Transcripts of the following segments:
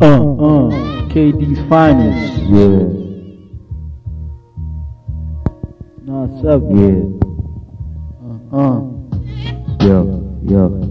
Uh, uh, KD's finest. Yeah, Nah, seven. yeah, Uh, uh. yo, yo.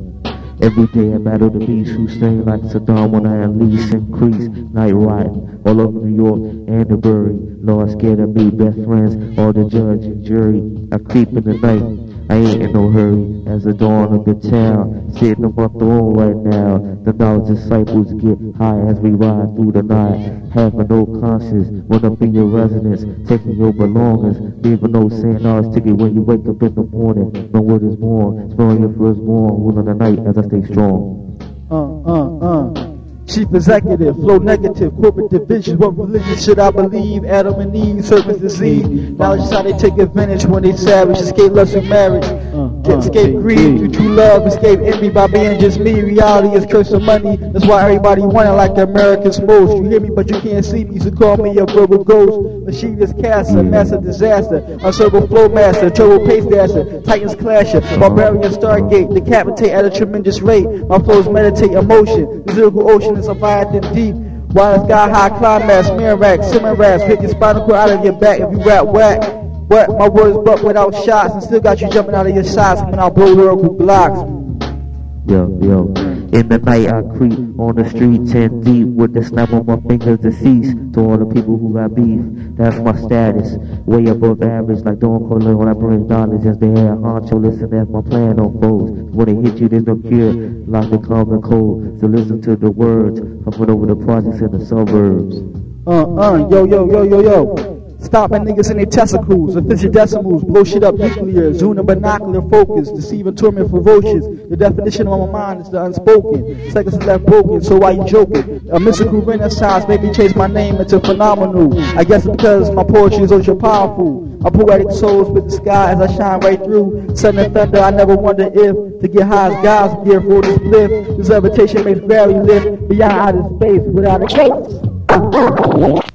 Every day I battle the beast who sing like Saddam when I unleash increase night riding all over New York and the Bury. Lord scared of me, best friends, all the judge and jury. I creep in the night. I ain't in no hurry as the dawn of the town. Sitting on my throne right now. The knowledge disciples get high as we ride through the night. Having no conscience, run up in your residence, taking your belongings, leaving no saying ours ticket when you wake up in the morning. No word is born, smelling your firstborn, ruling the night as I stay strong. Uh, uh, uh. Chief executive, flow negative, corporate division. What religion should I believe? Adam and Eve, serpent's disease. Knowledge is how they take advantage when they savage. Escape lust and marriage. Escape greed through true love. Escape envy by being just me. Reality is curse of money. That's why everybody want it like the Americans most. You hear me, but you can't see me. So call me a verbal ghost. Mischievous caster, massive disaster. Uncircle flow master, turbo pace dasher. Titans clasher. Barbarian stargate. Decapitate at a tremendous rate. My flows meditate emotion. The lyrical ocean is Leviathan deep. While sky high climax, mirror rack, simmer raps, hit your spinal cord out of your back if you rap whack. What my words but without shots and still got you jumping out of your shots when I blow lyrical blocks. Yo, yo. In the night I creep on the street ten deep with the snap of my fingers deceased to all the people who got beef. That's my status. Way above average like Don Corleone when I bring dollars just the air honcho. Listen as my plan unfolds. When it hit you there's no cure like the common cold. So listen to the words. Huffing over the projects in the suburbs. Uh, uh, yo, yo, yo, yo, yo. Stopping niggas in their testicles, official decimals, blow shit up nuclear, zoom binocular focus, deceiving torment ferocious. The definition of my mind is the unspoken. Seconds is left broken, so why you joking? A mystical renaissance made me change my name into phenomenal. I guess it's because my poetry is ultra powerful. A poetic souls with the sky as I shine right through. Sun and thunder, I never wonder if to get high as God's gear for this lift. This levitation makes gravity lift beyond outer space without a case.